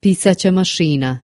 Pisaća mašina.